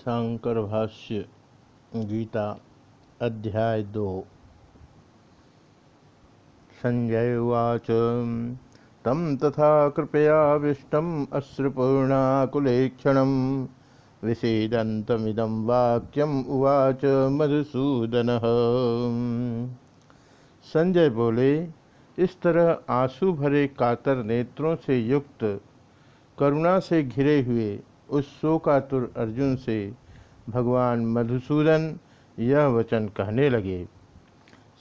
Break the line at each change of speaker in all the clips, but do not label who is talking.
शांकर भाष्य गीता अध्याय दो। संजय उवाच तम तथा कृपयाविष्टम् अश्रुपूर्णाकुलेक्षणं। विषेदन्तमिदं वाक्यम उवाच मधुसूदन। संजय बोले, इस तरह आँसू भरे कातर नेत्रों से युक्त, करुणा से घिरे हुए उस शोकातुर अर्जुन से, भगवान मधुसूदन, यह वचन कहने लगे,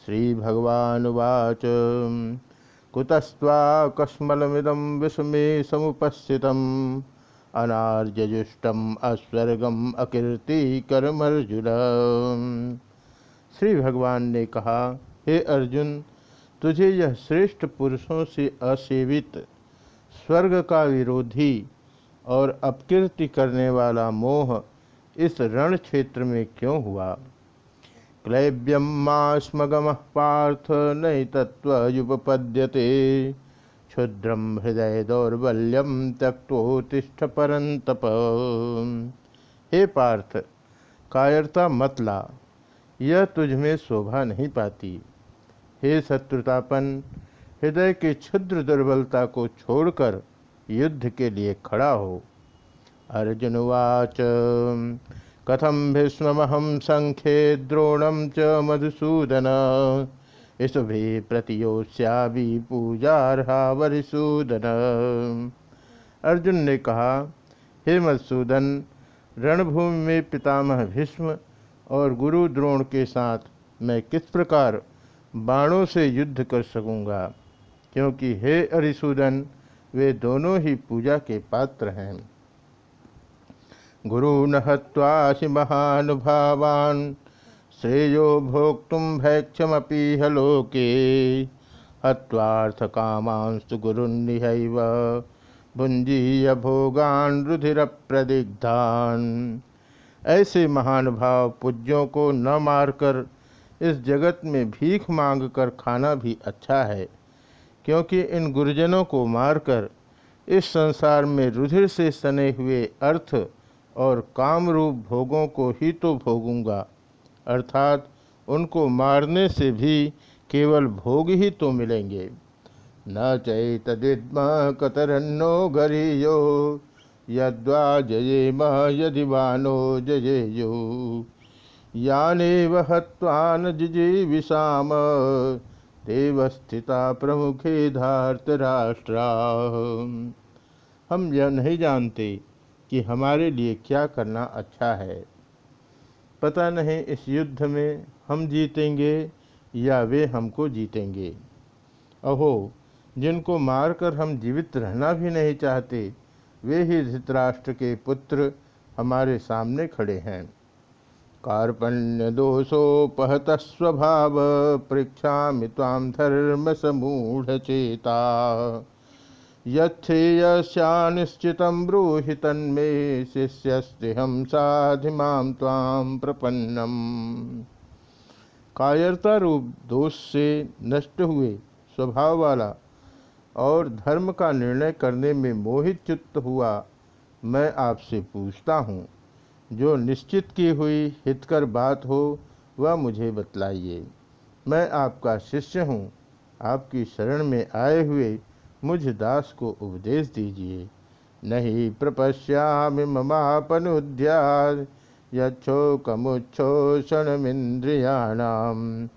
श्री भगवान वाच कुतस्वा कस्मलमिदम विषमे समुपस्थितम। अनार्यजुष्टम अस्वर्गम अकीर्ति कर्मर्जुन। श्री भगवान ने कहा, हे अर्जुन, तुझे यह श्रेष्ठ पुरुषों से असेवित, स्वर्ग का विरोधी और अपकीर्ति करने वाला मोह इस रण क्षेत्र में क्यों हुआ? क्लैब्यम मास्मगम पार्थ नई तत्वयुपपद्यते क्षुद्रम हृदय दौर्बल्यम त्यक्तोतिष्ठ परंतप हे पार्थ, कायरता मत ला। यह तुझमें शोभा नहीं पाती। हे शत्रुतापन, हृदय की क्षुद्र दुर्बलता को छोड़कर युद्ध के लिए खड़ा हो। अर्जुनवाच कथम भीष्महम संख्ये द्रोणम च मधुसूदन। इस भी प्रतियोश्यावी पूजारहा वरिसूदन। अर्जुन ने कहा, हे मधुसूदन, रणभूमि में पितामह भीष्म और गुरु द्रोण के साथ मैं किस प्रकार बाणों से युद्ध कर सकूँगा? क्योंकि हे अरिसूदन वे दोनों ही पूजा के पात्र हैं। गुरु नहत्वासि महानुभावान, श्रेयो भोक्तुम भैक्षमपीह लोके हत्वार्थ कामांस्तु गुरुन्निहैव भुंजीय भोगान रुधिर प्रदिग्धान ऐसे महानुभाव पूज्यों को न मारकर इस जगत में भीख मांगकर खाना भी अच्छा है। क्योंकि इन गुरुजनों को मारकर इस संसार में रुधिर से सने हुए अर्थ और कामरूप भोगों को ही तो भोगूँगा। अर्थात उनको मारने से भी केवल भोग ही तो मिलेंगे। न चैतदिद्म कतरन्नो गरियो, यद्वा जये म यदि वानो जयेयो याने हत्वान जिजीविषाम देवस्थिता प्रमुखे धार्तराष्ट्रा हम यह नहीं जानते कि हमारे लिए क्या करना अच्छा है। पता नहीं इस युद्ध में हम जीतेंगे या वे हमको जीतेंगे। अहो, जिनको मारकर हम जीवित रहना भी नहीं चाहते, वे ही धृतराष्ट्र के पुत्र हमारे सामने खड़े हैं। कार्पण्य दोषोपहत स्वभाव पृक्षा ताम धर्म समूढ़ चेता यथेयश्चानिश्चित ब्रूहि तन्मे शिष्यस्तिहम साधिमां ताम प्रपन्नम। कायरता रूप दोष से नष्ट हुए स्वभाव वाला और धर्म का निर्णय करने में मोहित चित्त हुआ, मैं आपसे पूछता हूँ जो निश्चित की हुई हितकर बात हो, वह मुझे बतलाइए। मैं आपका शिष्य हूँ। आपकी शरण में आए हुए मुझ दास को उपदेश दीजिए। नहीं प्रपश्यामि ममापनुद्या यक्षोकमुच्छोषणमिंद्रियाणाम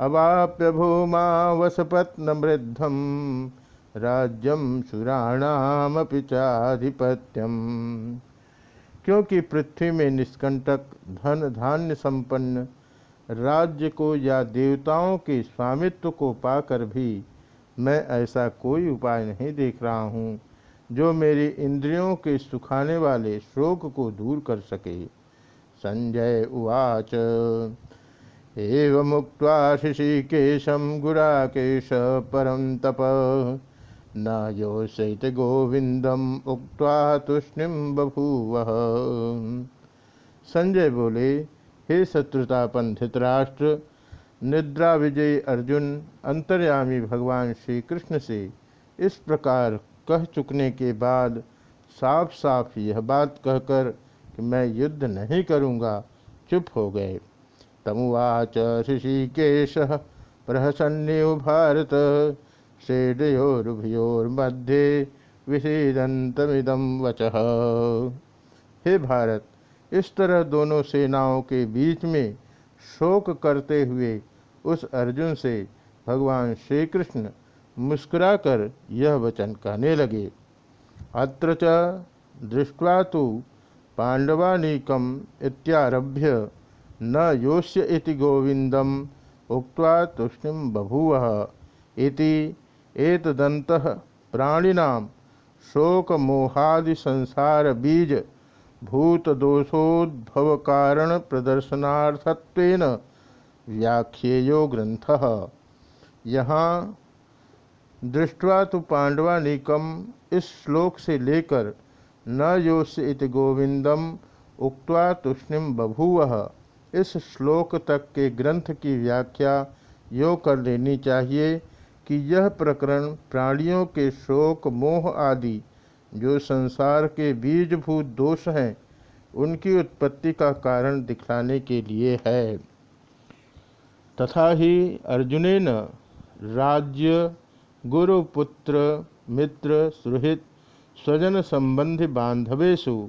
अवाप्य भूमा वसपत्नमृद्धम राज्यम सुराणामपि चाधिपत्यम। क्योंकि पृथ्वी में निष्कंटक, धन धान्य संपन्न, राज्य को या देवताओं के स्वामित्व को पाकर भी मैं ऐसा कोई उपाय नहीं देख रहा हूँ, जो मेरी इंद्रियों के सुखाने वाले शोक को दूर कर सके। संजय उवाच। एव मुक्त ऋषिकेशम गुराकेश परम तप। न योषित गोविंदम उक्त्वा तुष्णिम बभूव संजय बोले, हे शत्रुतापन धृतराष्ट्र निद्रा विजयी अर्जुन, अंतर्यामी भगवान श्री कृष्ण से इस प्रकार कह चुकने के बाद साफ़ साफ़ यह बात कहकर कि मैं युद्ध नहीं करूँगा, चुप हो गए। तमुवाच ऋषिकेश प्रहसन्यु भारत। शेडयोर्भयोर्मध्ये विषेदंतमिदम वच। हे भारत, इस तरह दोनों सेनाओं के बीच में शोक करते हुए उस अर्जुन से भगवान श्री कृष्ण मुस्कुराकर यह वचन कहने लगे, अत्र च दृष्ट्वा तो पांडवानीकम इत्यारभ्य न योष्य इति गोविंदम उक्त्वा तुष्णिम बभूव इति एतदन्तः प्राणिनाम शोक संसार बीज भूत दोषोद्भव कारण प्रदर्शनार्थत्वेन व्याख्येयो ग्रंथ यहाँ दृष्टवा तो पांडवानिकम इस श्लोक से लेकर न योश इत गोविंदम उक्त्वा तुष्णिम बभूव। इस श्लोक तक के ग्रंथ की व्याख्या यो कर लेनी चाहिए। कि यह प्रकरण प्राणियों के शोक, मोह आदि, जो संसार के बीजभूत दोष हैं, उनकी उत्पत्ति का कारण दिखलाने के लिए है। तथा ही अर्जुनेन राज्य गुरुपुत्र मित्र, सुहृत, स्वजन संबंधी बांधवेशु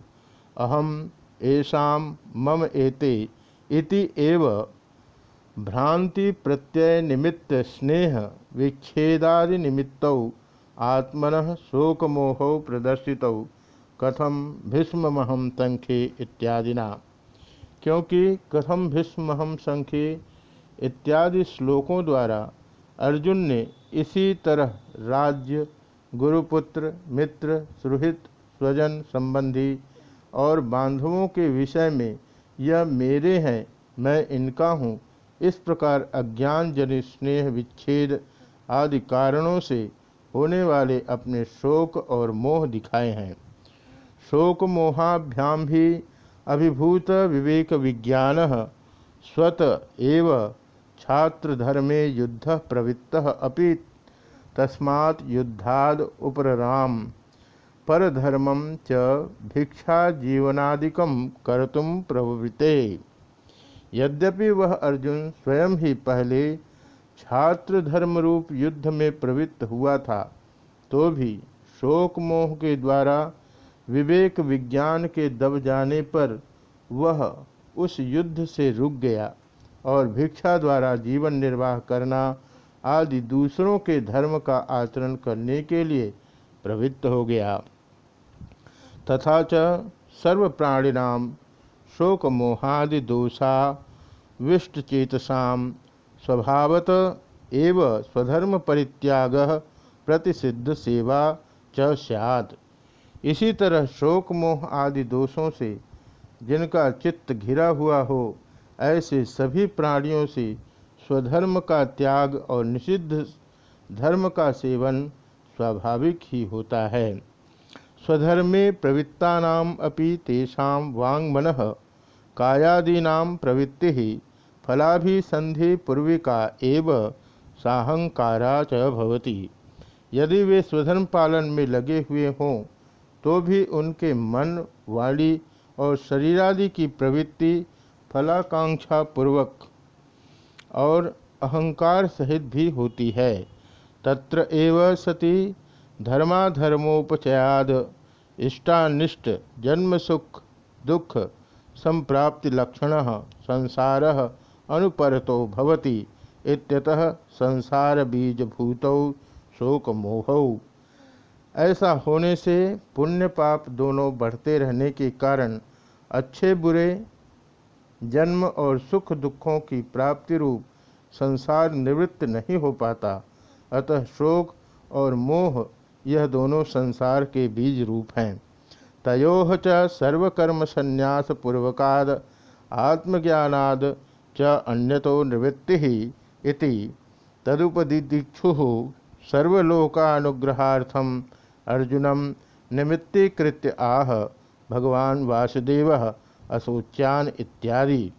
अहम ऐसा मम एते इति एव भ्रांति, प्रत्यय निमित्त, स्नेह, विच्छेदादि निमित्त, आत्मन शोकमोह प्रदर्शित कथम भीष्महम संख्ये इत्यादिना। क्योंकि कथम भीष्महम संख्ये इत्यादि श्लोकों द्वारा अर्जुन ने इसी तरह राज्य, गुरुपुत्र, मित्र, सुहृत, स्वजन संबंधी और बांधवों के विषय में यह मेरे हैं, मैं इनका हूँ इस प्रकार अज्ञान जनित स्नेह विच्छेद आदि कारणों से होने वाले अपने शोक और मोह दिखाए हैं। शोक मोहाभ्याम भी अभिभूत विवेक विज्ञान स्वत एव छात्र धर्मे युद्ध प्रवृत्त अपि तस्मात् युद्धाद उपराम परधर्मम च भिक्षा जीवनादिकम कर्तुम प्रवृत्ते। यद्यपि वह अर्जुन स्वयं ही पहले छात्र धर्म रूप युद्ध में प्रवृत्त हुआ था तो भी शोक मोह के द्वारा विवेक विज्ञान के दब जाने पर वह उस युद्ध से रुक गया और भिक्षा द्वारा जीवन निर्वाह करना आदि दूसरों के धर्म का आचरण करने के लिए प्रवृत्त हो गया। तथा च सर्व प्राणिनाम शोक मोहादि दोषा विष्टचेतसा स्वभावत एव स्वधर्म परित्याग प्रतिसिद्ध सेवा च सैद इसी तरह शोक मोह आदि दोषों से जिनका चित्त घिरा हुआ हो, ऐसे सभी प्राणियों से स्वधर्म का त्याग और निषिद्ध धर्म का सेवन स्वाभाविक ही होता है। स्वधर्मे प्रवृत्ता अपि तेषां वाङ्मन कायादीना प्रवृत्ति फलाभिसंधि पूर्विका एव साहंकारा च भवति। यदि वे स्वधर्म पालन में लगे हुए हों तो भी उनके मन, वाणी और शरीरादि की प्रवृत्ति फलाकांक्षा पूर्वक और अहंकार सहित भी होती है। तत्र एव सति धर्माधर्मोपचयाद। इष्टानिष्ट जन्म सुख दुख संप्राप्ति लक्षण संसार अनुपरतो भवति। इत्यतः संसार बीज भूतौ शोक मोहौ ऐसा होने से पुण्य पाप दोनों बढ़ते रहने के कारण अच्छे बुरे, जन्म और सुख दुखों की प्राप्ति रूप संसार निवृत्त नहीं हो पाता। अतः शोक और मोह यह दोनों संसार के बीज रूप हैं। तयो च सर्वकर्म संन्यास च अन्यतो निवृत्ति इति तदुपदिक्षु सर्वलोकानुग्रहार्थम अर्जुनम आह, भगवान वासुदेव असोच्यान इत्यादि।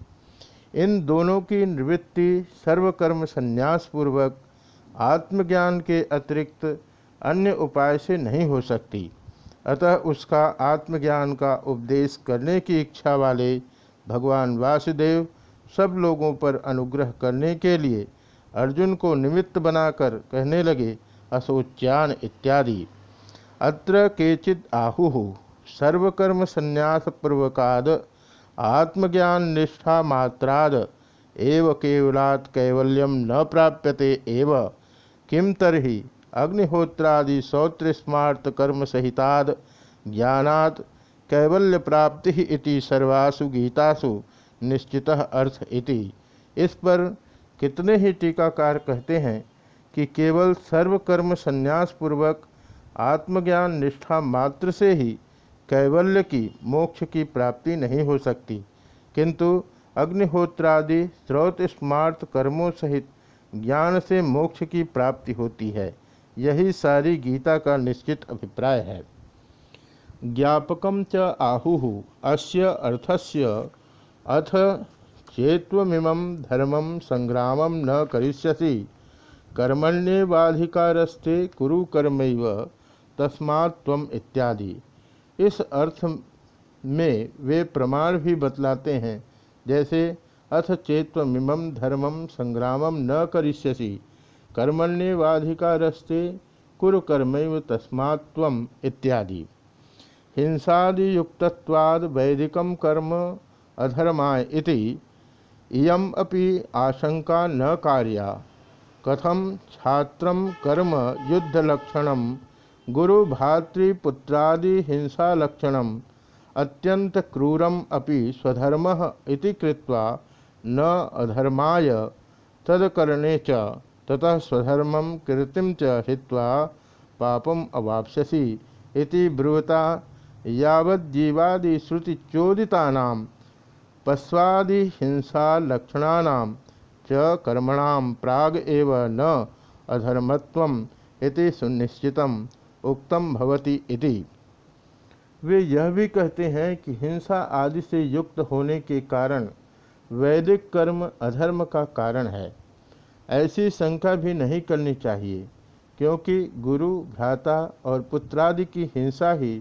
इन दोनों की निवृत्ति सर्वकर्म संन्यास पूर्वक आत्मज्ञान के अतिरिक्त अन्य उपाय से नहीं हो सकती। अतः उसका आत्मज्ञान का उपदेश करने की इच्छा वाले भगवान वासुदेव सब लोगों पर अनुग्रह करने के लिए अर्जुन को निमित्त बनाकर कहने लगे, असोच्यान इत्यादि। अत्र केचिद आहु। सर्वकर्म संन्यास पूर्वकाद आत्मज्ञान निष्ठा मात्राद एव केवलात् कैवल्यम न प्राप्यते एव। किम तरी अग्निहोत्रादि सौत्र स्मार्त कर्म सहिताद ज्ञानात् कैवल्य प्राप्ति इति सर्वासु गीतासु निश्चित अर्थ इति। इस पर कितने ही टीकाकार कहते हैं कि केवल सर्वकर्म संन्यास पूर्वक आत्मज्ञान निष्ठा मात्र से ही कैवल्य की मोक्ष की प्राप्ति नहीं हो सकती। किंतु अग्निहोत्रादि स्रोत स्मार्त कर्मों सहित ज्ञान से मोक्ष की प्राप्ति होती है। यही सारी गीता का निश्चित अभिप्राय है। ज्ञापक च आहु, अस्य अर्थस्य, अथ चेत्वमिमं धर्म संग्राम न करिष्यसि कर्मण्यवाधिकारस्ते कुरु कर्मैव, तस्मात् इत्यादि। इस अर्थ में वे प्रमाण भी बतलाते हैं, जैसे, अथ चेत्वमिमं धर्म संग्राम न करिष्यसि कर्मण्यवाधिकारस्ते कुरु कर्मैव तस्मात् इत्यादि। हिंसादियुक्तत्वाद वैदिकम कर्म अधर्माय इति इयम अपि आशंका न कार्या। कथम छात्र कर्म युद्धलक्षण, गुरु भातृपुत्रादि हिंसालक्षण अत्यंत क्रूरम अपि स्वधर्म इति कृत्वा न अधर्माय, तदकरणे च ततः स्वधर्म कीर्तिम च हित्वा पापम अवापस्यसि। इति ब्रुवता यावज्जीवादिश्रुतिचोदितानां पश्वादि हिंसा लक्षणानाम च कर्मणाम प्राग एव न अधर्मत्वम इति सुनिश्चितम उक्तम भवति इति। वे यह भी कहते हैं कि हिंसा आदि से युक्त होने के कारण वैदिक कर्म अधर्म का कारण है। ऐसी शंका भी नहीं करनी चाहिए, क्योंकि गुरु, भ्राता और पुत्रादि की हिंसा ही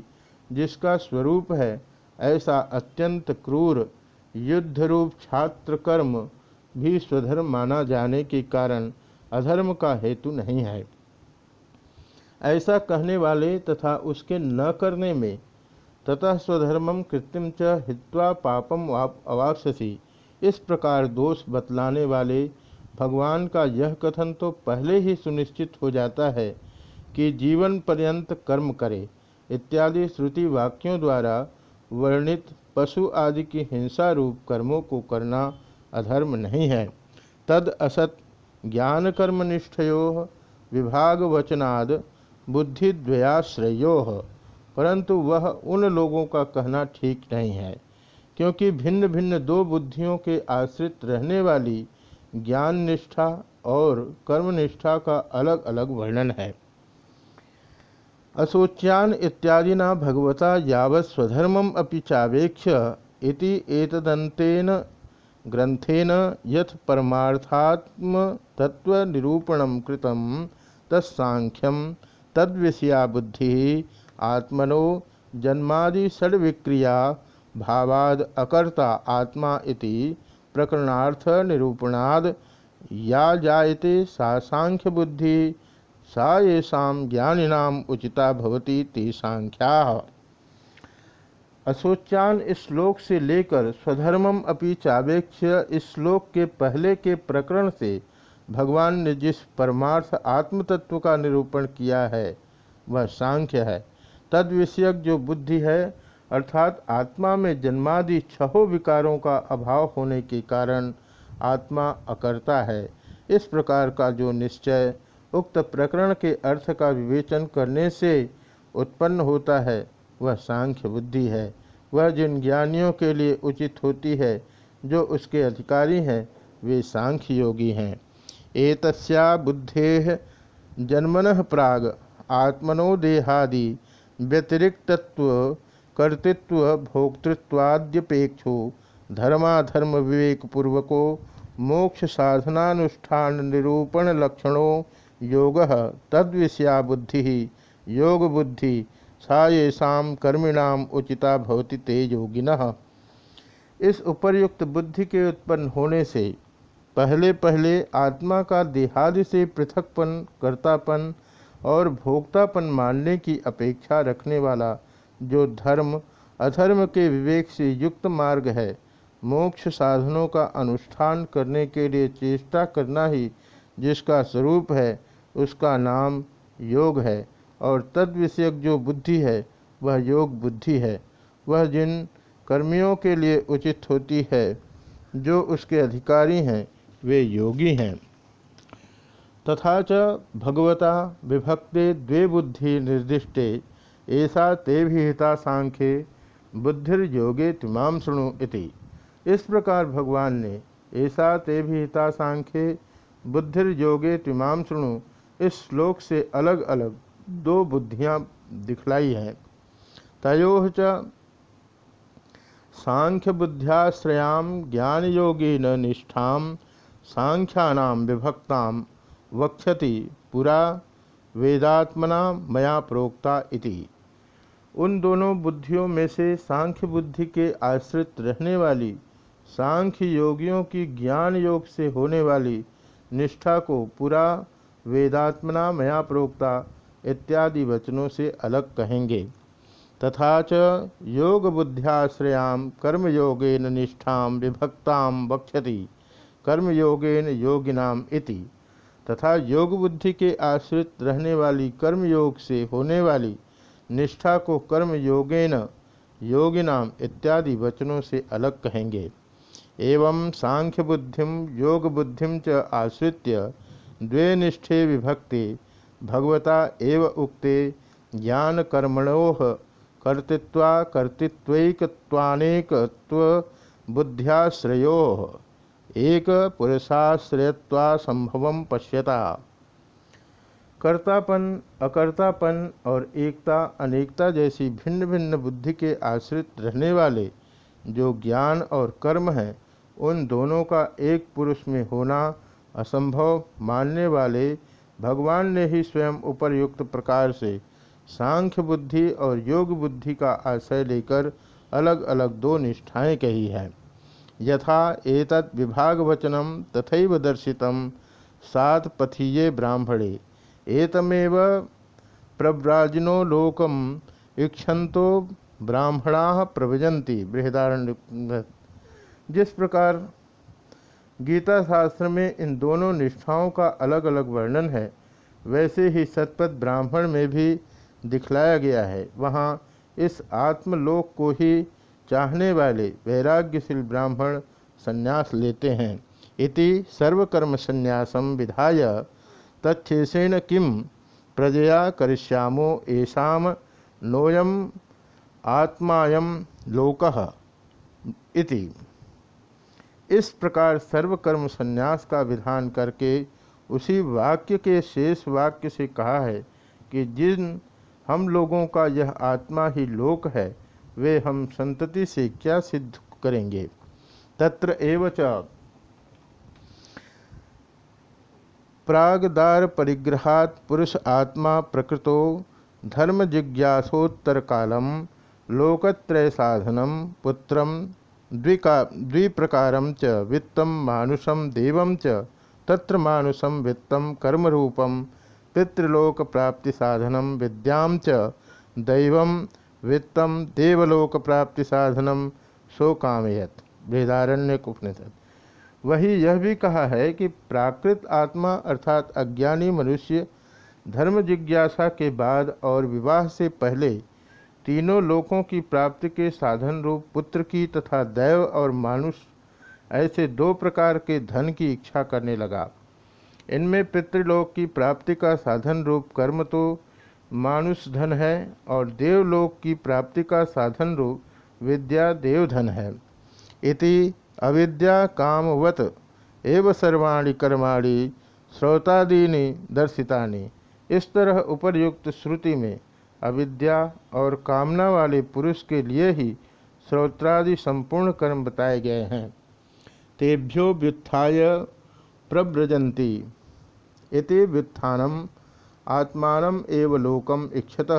जिसका स्वरूप है, ऐसा अत्यंत क्रूर युद्ध रूप छात्र कर्म भी स्वधर्म माना जाने के कारण अधर्म का हेतु नहीं है। ऐसा कहने वाले तथा उसके न करने में तथा स्वधर्मम कृत्रिम च हित्वा पापम अवापसी इस प्रकार दोष बतलाने वाले भगवान का यह कथन तो पहले ही सुनिश्चित हो जाता है कि जीवन पर्यंत कर्म करे, इत्यादि श्रुति वाक्यों द्वारा वर्णित पशु आदि की हिंसा रूप कर्मों को करना अधर्म नहीं है। तद असत ज्ञान कर्मनिष्ठयो विभाग वचनाद बुद्धिद्वयाश्रयो, परंतु वह उन लोगों का कहना ठीक नहीं है, क्योंकि भिन्न भिन्न दो बुद्धियों के आश्रित रहने वाली ज्ञान निष्ठा और कर्मनिष्ठा का अलग अलग वर्णन है। अशोच्यान इत्यादिना भगवता यावत् स्वधर्मम अपि चावेक्ष इति एतदंतेन ग्रंथेन यथ परमार्थात्म तत्व निरूपणम कृतम तत्सांख्यम तद्विषया बुद्धि आत्मनो जन्मादि षड्विक्रिया भावाद अकर्ता आत्मा इति प्रकरणार्थ निरूपणाद या जायते सांख्य बुद्धि सा येषा ज्ञानिनाम उचिता भवती ती सांख्या। अशोचान श्लोक से लेकर स्वधर्मम अपि चावेक्ष इस श्लोक के पहले के प्रकरण से भगवान ने जिस परमार्थ आत्मतत्व का निरूपण किया है, वह सांख्य है। तद विषयक जो बुद्धि है अर्थात आत्मा में जन्मादि छहों विकारों का अभाव होने के कारण आत्मा अकर्ता है। इस प्रकार का जो निश्चय उक्त प्रकरण के अर्थ का विवेचन करने से उत्पन्न होता है, वह सांख्य बुद्धि है। वह जिन ज्ञानियों के लिए उचित होती है, जो उसके अधिकारी हैं, वे सांख्य योगी हैं। एतस्या बुद्धे जन्मन प्राग, आत्मनो देहादि व्यतिरिक्तत्व कर्तृत्व, भोक्तृत्वाद्यपेक्षो धर्माधर्म विवेक पूर्वको मोक्ष साधनानुष्ठान निरूपण लक्षणों योग तद्विषया बुद्धि योग बुद्धि सा येषा कर्मिणाम उचिता भवति ते योगिनः। इस उपर्युक्त बुद्धि के उत्पन्न होने से पहले पहले आत्मा का देहादि से पृथकपन, कर्तापन और भोक्तापन मानने की अपेक्षा रखने वाला जो धर्म, अधर्म के विवेक से युक्त मार्ग है, मोक्ष साधनों का अनुष्ठान करने के लिए चेष्टा करना ही जिसका स्वरूप है, उसका नाम योग है, और तद विषयक जो बुद्धि है, वह योग बुद्धि है। वह जिन कर्मियों के लिए उचित होती है, जो उसके अधिकारी हैं, वे योगी हैं। तथा च भगवता विभक्ते द्वे बुद्धि निर्दिष्टे ऐसा ते भी हिता सांख्ये, बुद्धिर्योगे तिमाम शुणु इति। इस प्रकार भगवान ने ऐसा ते भी हिता सांख्ये, बुद्धिर्योगे तिमाम शुणु इस श्लोक से अलग अलग दो बुद्धियाँ दिखलाई हैं। तयो च सांख्य बुद्ध्याश्रयाम ज्ञान योगी न निष्ठा सांख्याना विभक्ता वक्षति पुरा वेदात्मना मया प्रोक्ता इति। उन दोनों बुद्धियों में से सांख्य बुद्धि के आश्रित रहने वाली, सांख्य योगियों की ज्ञान योग से होने वाली निष्ठा को पूरा वेदात्मना मया प्रोक्ता इत्यादि वचनों से अलग कहेंगे। तथा च योग बुद्ध्याश्रयाम कर्मयोगेन निष्ठा विभक्ता वक्षति कर्मयोगेन योगिनाम इति। तथा योग बुद्धि के आश्रित रहने वाली कर्मयोग से होने वाली निष्ठा को कर्म योगेन, योगिनाम इत्यादि वचनों से अलग कहेंगे। एवं सांख्य बुद्धिम योग बुद्धिम च आश्रित्य द्वे निष्ठे विभक्ति, भगवता एव उक्ते ज्ञान कर्मणोह कर्तृत्वा बुद्ध्याश्रयो एक पुरुषाश्रयत्वा पश्यता। कर्तापन, अकर्तापन और एकता, अनेकता जैसी भिन्न भिन्न बुद्धि के आश्रित रहने वाले जो ज्ञान और कर्म हैं, उन दोनों का एक पुरुष में होना असंभव मानने वाले भगवान ने ही स्वयं उपरयुक्त प्रकार से सांख्य बुद्धि और योग बुद्धि का आश्रय लेकर अलग अलग दो निष्ठाएँ कही हैं। यथा एतत् विभागवचनम तथैव दर्शितम सात पथीये ब्राह्मणे। एतमेव प्रव्राजिनो लोकम इक्षंतो ब्राह्मणा प्रवजंती बृहदारण्य जिस प्रकार गीता शास्त्र में इन दोनों निष्ठाओं का अलग अलग वर्णन है, वैसे ही सतपथ ब्राह्मण में भी दिखलाया गया है। वहाँ इस आत्मलोक को ही चाहने वाले वैराग्यशील ब्राह्मण संन्यास लेते हैं। इति सर्वकर्म संन्यासम विधाय तत्शेषेण किम प्रजया करिष्यामो येषाम नोयम आत्मायम लोक इति। इस प्रकार सर्वकर्म संन्यास का विधान करके उसी वाक्य के शेष वाक्य से कहा है कि जिन हम लोगों का यह आत्मा ही लोक है, वे हम संतति से क्या सिद्ध करेंगे? तत्र एवं प्रागदार परिग्रहात पुरुष आत्मा प्रकृतो धर्म जिज्ञासोत्तर कालम लोकत्रय साधनम पुत्र, द्विका द्विप्रकारम च वित्तम मानुषम देवम च तत्र मानुषम वित्तम कर्मरूपम पितृलोक प्राप्ति साधनम विद्याम च दैवम वित्तम देवलोक प्राप्ति साधनम सो कामयत वेदारण्य उपनिषद वही यह भी कहा है कि प्राकृत आत्मा अर्थात अज्ञानी मनुष्य धर्म जिज्ञासा के बाद और विवाह से पहले तीनों लोकों की प्राप्ति के साधन रूप पुत्र की तथा दैव और मानुष ऐसे दो प्रकार के धन की इच्छा करने लगा। इनमें पितृलोक की प्राप्ति का साधन रूप कर्म तो मानुष धन है और देवलोक की प्राप्ति का साधन रूप विद्या देवधन है। इति अविद्या कामवत। एव सर्वाणी कर्माणि श्रोतादीनि दर्शितानि। इस तरह उपर्युक्त श्रुति में अविद्या और कामना वाले पुरुष के लिए ही श्रोत्रादि संपूर्ण कर्म बताए गए हैं। तेभ्यो व्युत्थाय प्रव्रजंती इति व्युत्थानम आत्मान एव लोकम इक्षत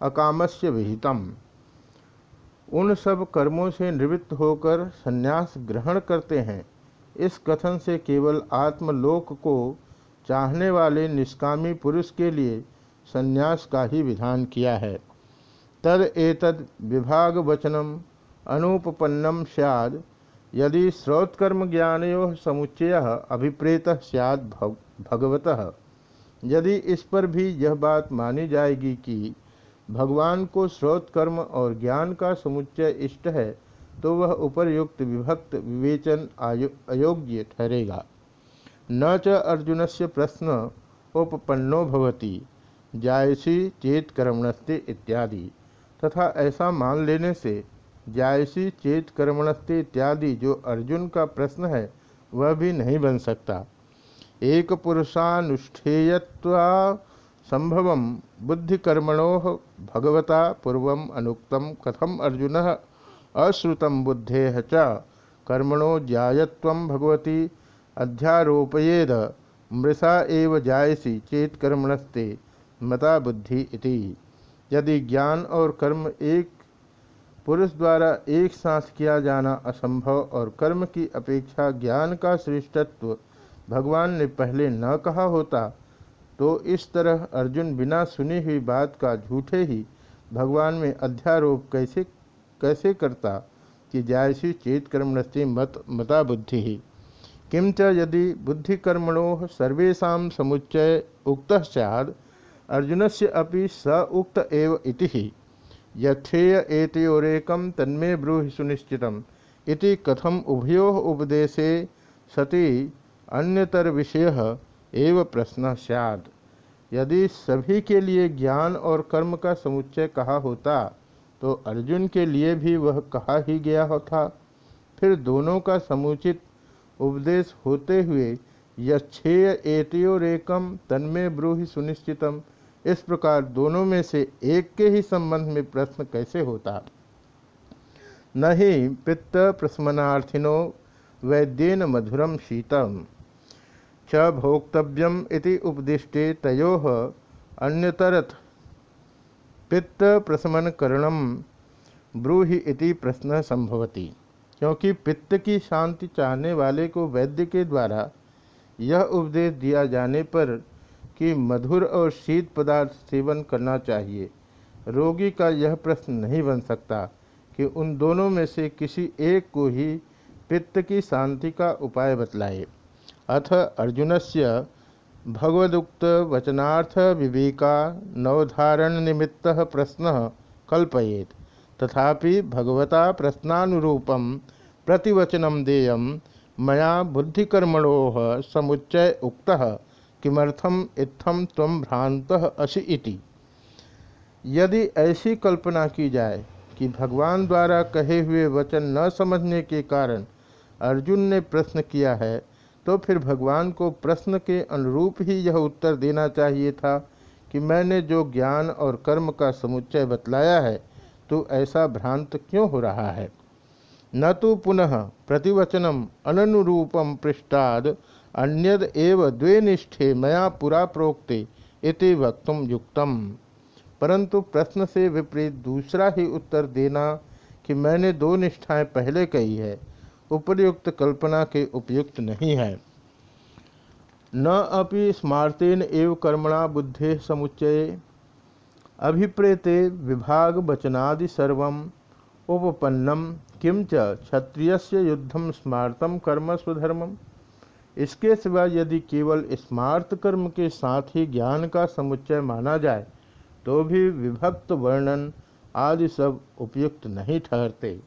अकामस्य विहितम। उन सब कर्मों से निवृत्त होकर संन्यास ग्रहण करते हैं। इस कथन से केवल आत्मलोक को चाहने वाले निष्कामी पुरुष के लिए संन्यास का ही विधान किया है। तद एतद विभाग वचनम अनुपन्नम सैद यदि स्रोतकर्म ज्ञानो समुच्चय अभिप्रेत सैद भगवत। यदि इस पर भी यह बात मानी जाएगी कि भगवान को स्रोत कर्म और ज्ञान का समुच्चय इष्ट है तो वह उपरयुक्त विभक्त विवेचन अयोग्य ठहरेगा। न च अर्जुन से प्रश्न उपपन्नो भवती, जायसी चेत कर्मणस्ते इत्यादि। तथा ऐसा मान लेने से जायसी चेत कर्मणस्ते इत्यादि जो अर्जुन का प्रश्न है, वह भी नहीं बन सकता। एक पुरुषानुष्ठेयत्वा संभव बुद्धिकर्मणो भगवता पूर्व अनुक्त कथम अर्जुन? अश्रुत बुद्धे च। कर्मणो जायत्व भगवती। अध्यारोपयेद। मृषा एव जायसी चेत कर्मणस्ते। मता बुद्धि इति। यदि ज्ञान और कर्म एक पुरुष द्वारा एक साथ किया जाना असंभव और कर्म की अपेक्षा ज्ञान का श्रेष्ठत्व भगवान ने पहले न कहा होता तो इस तरह अर्जुन बिना सुनी हुई बात का झूठे ही भगवान में अध्यारोप कैसे कैसे करता कि जायसी चेत कर्मणस्ति मत मता बुद्धि ही किंच यदि बुद्धिकर्मणो सर्वेशा समुच्चय उक्त सैद अर्जुन से अभी स उक्त एव इति यथेय एतोरेकम तन्मे ब्रूहि सुनिश्चित कथम उभयो उपदेशे सती अन्यतर विषय एव प्रश्न सैद यदि सभी के लिए ज्ञान और कर्म का समुच्चय कहा होता तो अर्जुन के लिए भी वह कहा ही गया होता। फिर दोनों का समुचित उपदेश होते हुए यक्षेय एतयोरेकम तन्मे ब्रूहि सुनिश्चितम। इस प्रकार दोनों में से एक के ही संबंध में प्रश्न कैसे होता? नहीं पित्त प्रस्मनार्थिनो वैद्यन मधुरम शीतम। च भोक्तव्यम इति उपदिष्टे तयो अन्यतरथ पित्त प्रशमन करणम ब्रूहि इति प्रश्न संभवती क्योंकि पित्त की शांति चाहने वाले को वैद्य के द्वारा यह उपदेश दिया जाने पर कि मधुर और शीत पदार्थ सेवन करना चाहिए। रोगी का यह प्रश्न नहीं बन सकता कि उन दोनों में से किसी एक को ही पित्त की शांति का उपाय बतलाए। अथ अर्जुन से भगवदुक्त वचनार्थ विवेका नवधारण निमित्त प्रश्न कल्पयेत। तथापि भगवता प्रश्नानुरूपम प्रतिवचनम देय मया बुद्धिकर्मणो समुच्चय उक्त, किमर्थम इत्थम तम भ्रांत असी यदि ऐसी कल्पना की जाए कि भगवान द्वारा कहे हुए वचन न समझने के कारण अर्जुन ने प्रश्न किया है तो फिर भगवान को प्रश्न के अनुरूप ही यह उत्तर देना चाहिए था कि मैंने जो ज्ञान और कर्म का समुच्चय बतलाया है तो ऐसा भ्रांत क्यों हो रहा है? न तो पुनः प्रतिवचनम अनुरूपम पृष्ठाद अन्यद एव द्वे निष्ठे मया पुरा प्रोक्ते इति वक्तुम युक्तम। परंतु प्रश्न से विपरीत दूसरा ही उत्तर देना कि मैंने दो निष्ठाएँ पहले कही है उपर्युक्त कल्पना के उपयुक्त नहीं है। न अपि स्मार्तेन एव कर्मणा बुद्धे समुच्चय। अभिप्रेते विभाग वचनादि सर्व उपपन्नम किंच क्षत्रिय युद्धम स्मार्तम कर्म स्वधर्मम। इसके सिवा यदि केवल स्मार्त कर्म के साथ ही ज्ञान का समुच्चय माना जाए तो भी विभक्त वर्णन आदि सब उपयुक्त नहीं ठहरते।